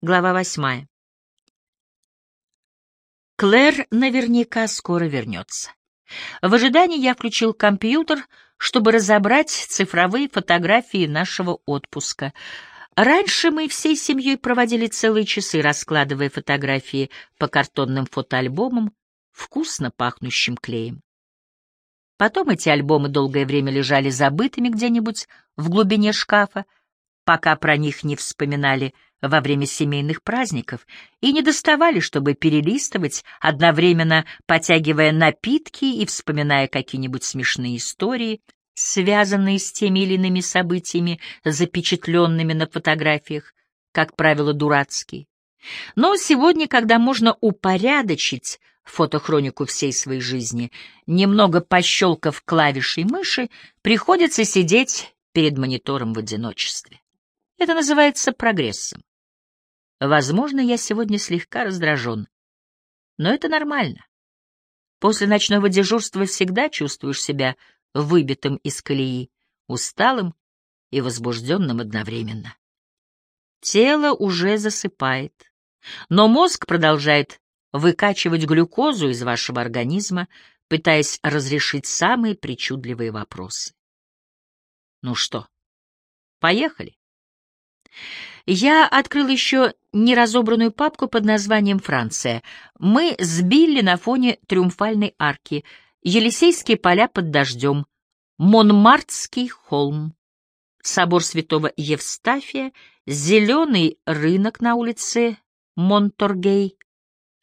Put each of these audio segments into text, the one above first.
Глава восьмая. Клэр наверняка скоро вернется. В ожидании я включил компьютер, чтобы разобрать цифровые фотографии нашего отпуска. Раньше мы всей семьей проводили целые часы, раскладывая фотографии по картонным фотоальбомам, вкусно пахнущим клеем. Потом эти альбомы долгое время лежали забытыми где-нибудь в глубине шкафа, пока про них не вспоминали во время семейных праздников и не доставали, чтобы перелистывать, одновременно потягивая напитки и вспоминая какие-нибудь смешные истории, связанные с теми или иными событиями, запечатленными на фотографиях, как правило, дурацкие. Но сегодня, когда можно упорядочить фотохронику всей своей жизни, немного пощелкав клавишей мыши, приходится сидеть перед монитором в одиночестве. Это называется прогрессом. Возможно, я сегодня слегка раздражен, но это нормально. После ночного дежурства всегда чувствуешь себя выбитым из колеи, усталым и возбужденным одновременно. Тело уже засыпает, но мозг продолжает выкачивать глюкозу из вашего организма, пытаясь разрешить самые причудливые вопросы. Ну что, поехали? Я открыл еще неразобранную папку под названием «Франция». Мы сбили на фоне Триумфальной арки, Елисейские поля под дождем, Монмартский холм, собор святого Евстафия, зеленый рынок на улице Монторгей,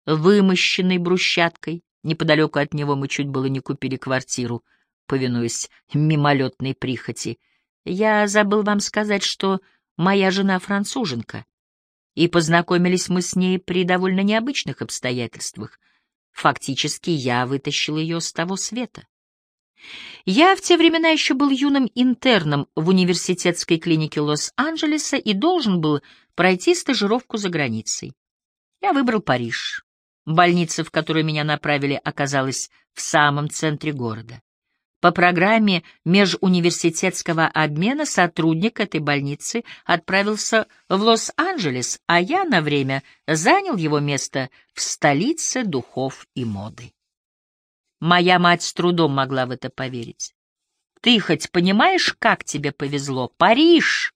вымощенный брусчаткой. Неподалеку от него мы чуть было не купили квартиру, повинуясь мимолетной прихоти. Я забыл вам сказать, что моя жена француженка, и познакомились мы с ней при довольно необычных обстоятельствах. Фактически я вытащил ее с того света. Я в те времена еще был юным интерном в университетской клинике Лос-Анджелеса и должен был пройти стажировку за границей. Я выбрал Париж. Больница, в которую меня направили, оказалась в самом центре города. По программе межуниверситетского обмена сотрудник этой больницы отправился в Лос-Анджелес, а я на время занял его место в столице духов и моды. Моя мать с трудом могла в это поверить. Ты хоть понимаешь, как тебе повезло? Париж!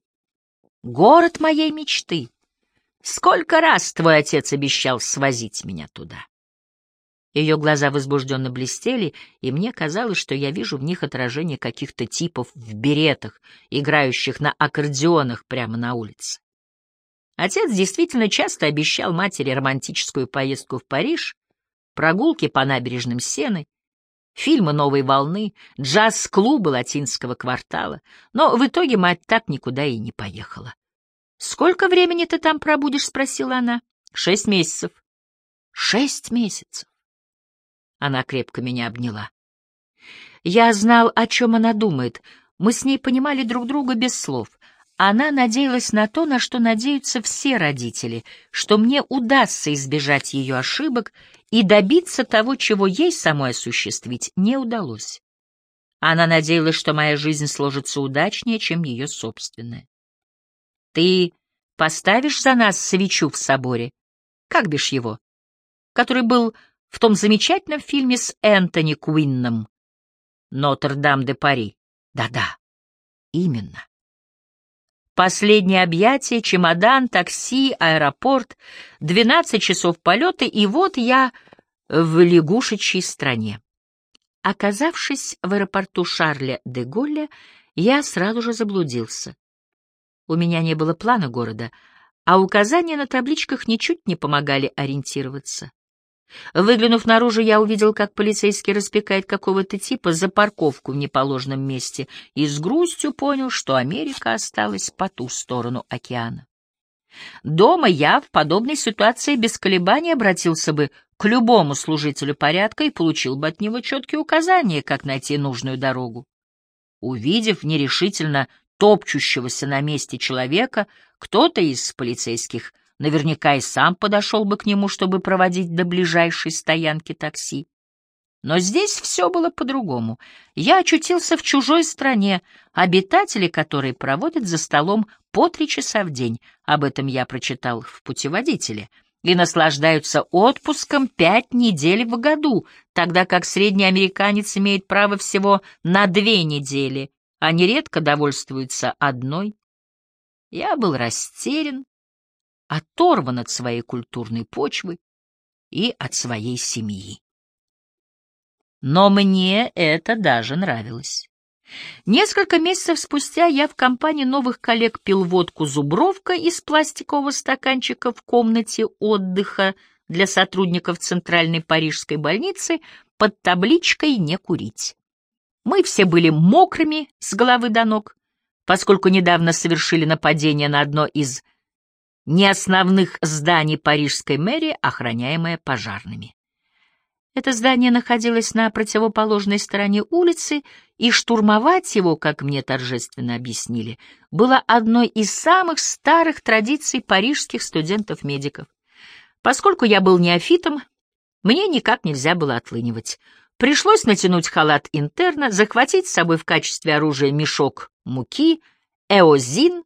Город моей мечты. Сколько раз твой отец обещал свозить меня туда? Ее глаза возбужденно блестели, и мне казалось, что я вижу в них отражение каких-то типов в беретах, играющих на аккордеонах прямо на улице. Отец действительно часто обещал матери романтическую поездку в Париж, прогулки по набережным Сены, фильмы новой волны, джаз-клубы латинского квартала, но в итоге мать так никуда и не поехала. «Сколько времени ты там пробудешь?» — спросила она. «Шесть месяцев». «Шесть месяцев». Она крепко меня обняла. Я знал, о чем она думает. Мы с ней понимали друг друга без слов. Она надеялась на то, на что надеются все родители, что мне удастся избежать ее ошибок и добиться того, чего ей самой осуществить не удалось. Она надеялась, что моя жизнь сложится удачнее, чем ее собственная. «Ты поставишь за нас свечу в соборе? Как бишь его? Который был в том замечательном фильме с Энтони Куинном «Нотр-Дам-де-Пари». Да-да, именно. Последнее объятие, чемодан, такси, аэропорт, двенадцать часов полета, и вот я в лягушечьей стране. Оказавшись в аэропорту Шарля де Голля, я сразу же заблудился. У меня не было плана города, а указания на табличках ничуть не помогали ориентироваться. Выглянув наружу, я увидел, как полицейский распекает какого-то типа за парковку в неположенном месте и с грустью понял, что Америка осталась по ту сторону океана. Дома я в подобной ситуации без колебаний обратился бы к любому служителю порядка и получил бы от него четкие указания, как найти нужную дорогу. Увидев нерешительно топчущегося на месте человека, кто-то из полицейских наверняка и сам подошел бы к нему, чтобы проводить до ближайшей стоянки такси. Но здесь все было по-другому. Я очутился в чужой стране, обитатели которой проводят за столом по три часа в день, об этом я прочитал в путеводителе, и наслаждаются отпуском пять недель в году, тогда как средний американец имеет право всего на две недели, а нередко довольствуется одной. Я был растерян, оторван от своей культурной почвы и от своей семьи. Но мне это даже нравилось. Несколько месяцев спустя я в компании новых коллег пил водку «Зубровка» из пластикового стаканчика в комнате отдыха для сотрудников Центральной Парижской больницы под табличкой «Не курить». Мы все были мокрыми с головы до ног, поскольку недавно совершили нападение на одно из неосновных зданий парижской мэрии, охраняемое пожарными. Это здание находилось на противоположной стороне улицы, и штурмовать его, как мне торжественно объяснили, было одной из самых старых традиций парижских студентов-медиков. Поскольку я был неофитом, мне никак нельзя было отлынивать. Пришлось натянуть халат интерна, захватить с собой в качестве оружия мешок муки, эозин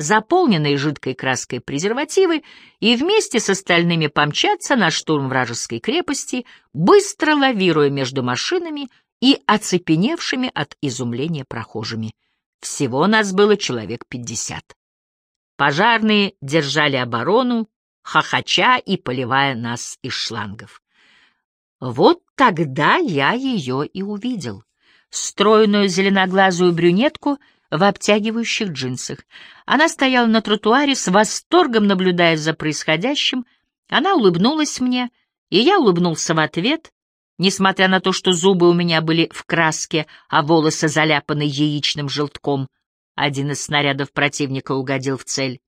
заполненные жидкой краской презервативы, и вместе с остальными помчаться на штурм вражеской крепости, быстро лавируя между машинами и оцепеневшими от изумления прохожими. Всего нас было человек пятьдесят. Пожарные держали оборону, хохоча и поливая нас из шлангов. Вот тогда я ее и увидел. Стройную зеленоглазую брюнетку — в обтягивающих джинсах. Она стояла на тротуаре с восторгом, наблюдая за происходящим. Она улыбнулась мне, и я улыбнулся в ответ, несмотря на то, что зубы у меня были в краске, а волосы заляпаны яичным желтком. Один из снарядов противника угодил в цель.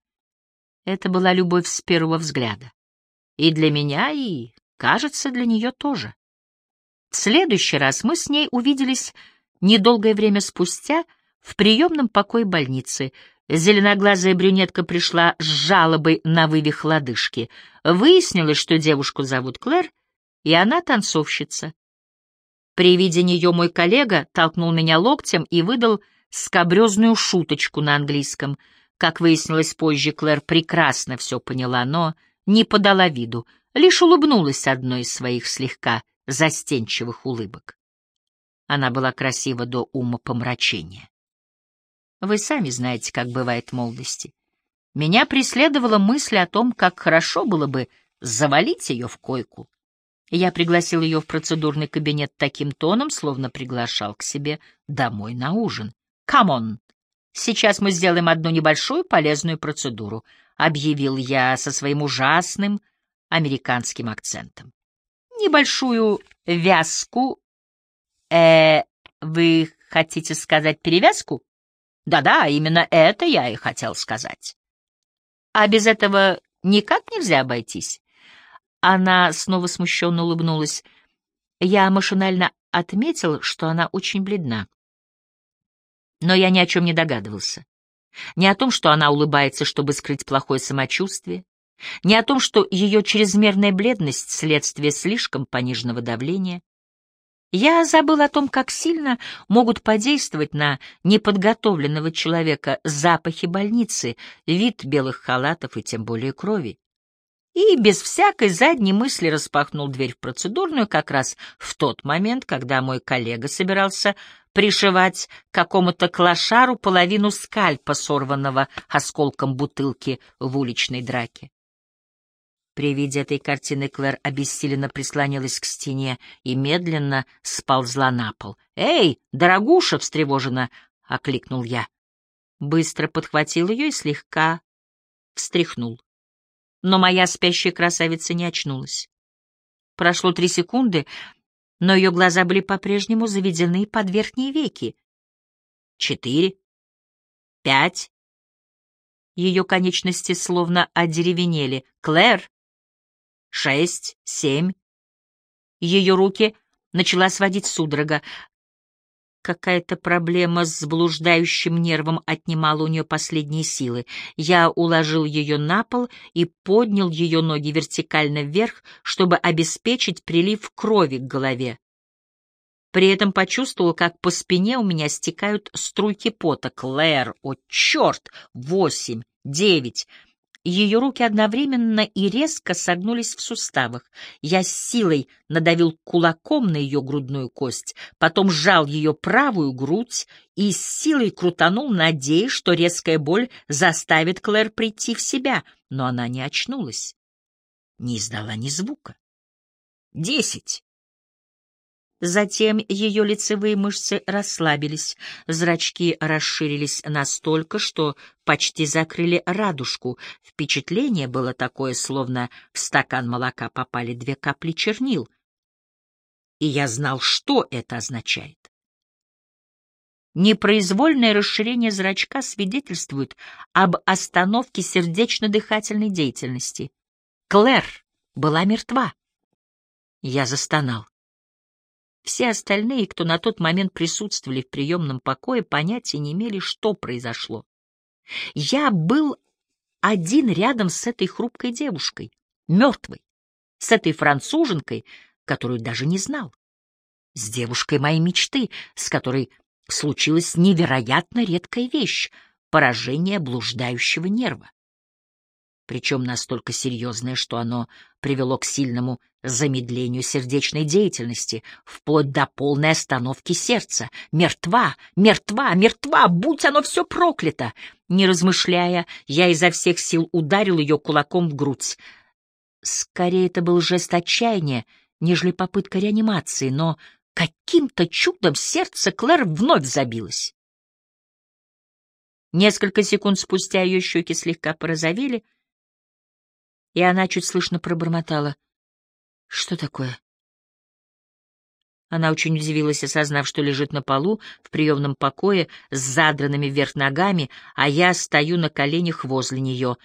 Это была любовь с первого взгляда. И для меня, и, кажется, для нее тоже. В следующий раз мы с ней увиделись недолгое время спустя — в приемном покое больницы зеленоглазая брюнетка пришла с жалобой на вывих лодыжки. Выяснилось, что девушку зовут Клэр, и она танцовщица. При виде нее мой коллега толкнул меня локтем и выдал скобрезную шуточку на английском. Как выяснилось позже, Клэр прекрасно все поняла, но не подала виду, лишь улыбнулась одной из своих слегка застенчивых улыбок. Она была красива до ума помрачения. Вы сами знаете, как бывает в молодости. Меня преследовала мысль о том, как хорошо было бы завалить ее в койку. Я пригласил ее в процедурный кабинет таким тоном, словно приглашал к себе домой на ужин. «Come on! Сейчас мы сделаем одну небольшую полезную процедуру», — объявил я со своим ужасным американским акцентом. «Небольшую вязку... Э, вы хотите сказать перевязку?» Да-да, именно это я и хотел сказать. А без этого никак нельзя обойтись. Она снова смущенно улыбнулась. Я машинально отметил, что она очень бледна. Но я ни о чем не догадывался. Ни о том, что она улыбается, чтобы скрыть плохое самочувствие, ни о том, что ее чрезмерная бледность — следствие слишком пониженного давления, я забыл о том, как сильно могут подействовать на неподготовленного человека запахи больницы, вид белых халатов и тем более крови. И без всякой задней мысли распахнул дверь в процедурную как раз в тот момент, когда мой коллега собирался пришивать какому-то клошару половину скальпа, сорванного осколком бутылки в уличной драке. При виде этой картины Клэр обессиленно прислонилась к стене и медленно сползла на пол. «Эй, дорогуша!» — встревоженно окликнул я. Быстро подхватил ее и слегка встряхнул. Но моя спящая красавица не очнулась. Прошло три секунды, но ее глаза были по-прежнему заведены под верхние веки. Четыре. Пять. Ее конечности словно одеревенели. «Клэр!» Шесть, семь. Ее руки начала сводить судорога. Какая-то проблема с блуждающим нервом отнимала у нее последние силы. Я уложил ее на пол и поднял ее ноги вертикально вверх, чтобы обеспечить прилив крови к голове. При этом почувствовал, как по спине у меня стекают струйки пота. Клэр, о черт! Восемь, девять... Ее руки одновременно и резко согнулись в суставах. Я с силой надавил кулаком на ее грудную кость, потом сжал ее правую грудь и с силой крутанул, надеясь, что резкая боль заставит Клэр прийти в себя, но она не очнулась, не издала ни звука. «Десять!» Затем ее лицевые мышцы расслабились, зрачки расширились настолько, что почти закрыли радужку. Впечатление было такое, словно в стакан молока попали две капли чернил. И я знал, что это означает. Непроизвольное расширение зрачка свидетельствует об остановке сердечно-дыхательной деятельности. Клэр была мертва. Я застонал. Все остальные, кто на тот момент присутствовали в приемном покое, понятия не имели, что произошло. Я был один рядом с этой хрупкой девушкой, мертвой, с этой француженкой, которую даже не знал, с девушкой моей мечты, с которой случилась невероятно редкая вещь — поражение блуждающего нерва причем настолько серьезное, что оно привело к сильному замедлению сердечной деятельности, вплоть до полной остановки сердца. Мертва, мертва, мертва, будь оно все проклято! Не размышляя, я изо всех сил ударил ее кулаком в грудь. Скорее, это был жест отчаяния, нежели попытка реанимации, но каким-то чудом сердце Клэр вновь забилось. Несколько секунд спустя ее щеки слегка порозовели — и она чуть слышно пробормотала. «Что такое?» Она очень удивилась, осознав, что лежит на полу в приемном покое с задранными вверх ногами, а я стою на коленях возле нее.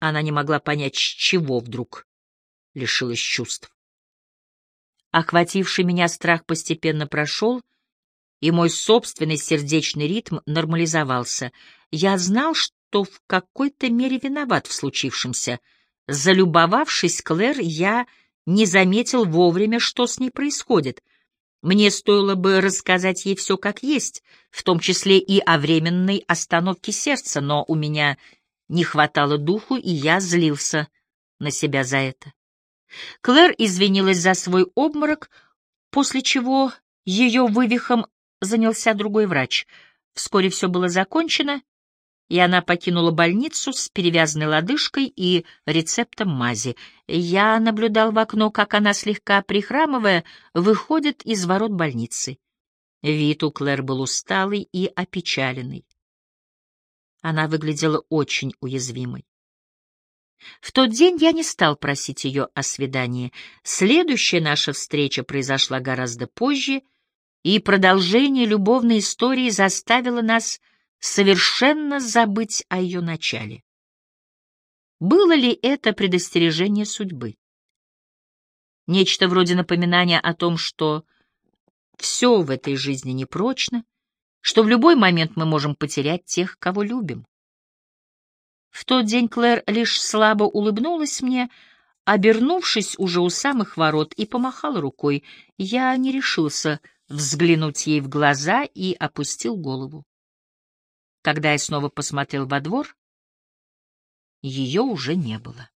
Она не могла понять, с чего вдруг лишилась чувств. Охвативший меня страх постепенно прошел, и мой собственный сердечный ритм нормализовался. Я знал, что что в какой-то мере виноват в случившемся. Залюбовавшись Клэр, я не заметил вовремя, что с ней происходит. Мне стоило бы рассказать ей все как есть, в том числе и о временной остановке сердца, но у меня не хватало духу, и я злился на себя за это. Клэр извинилась за свой обморок, после чего ее вывихом занялся другой врач. Вскоре все было закончено, и она покинула больницу с перевязанной лодыжкой и рецептом мази. Я наблюдал в окно, как она, слегка прихрамывая, выходит из ворот больницы. Вид у Клэр был усталый и опечаленный. Она выглядела очень уязвимой. В тот день я не стал просить ее о свидании. Следующая наша встреча произошла гораздо позже, и продолжение любовной истории заставило нас совершенно забыть о ее начале. Было ли это предостережение судьбы? Нечто вроде напоминания о том, что все в этой жизни непрочно, что в любой момент мы можем потерять тех, кого любим. В тот день Клэр лишь слабо улыбнулась мне, обернувшись уже у самых ворот, и помахала рукой. Я не решился взглянуть ей в глаза и опустил голову. Когда я снова посмотрел во двор, ее уже не было.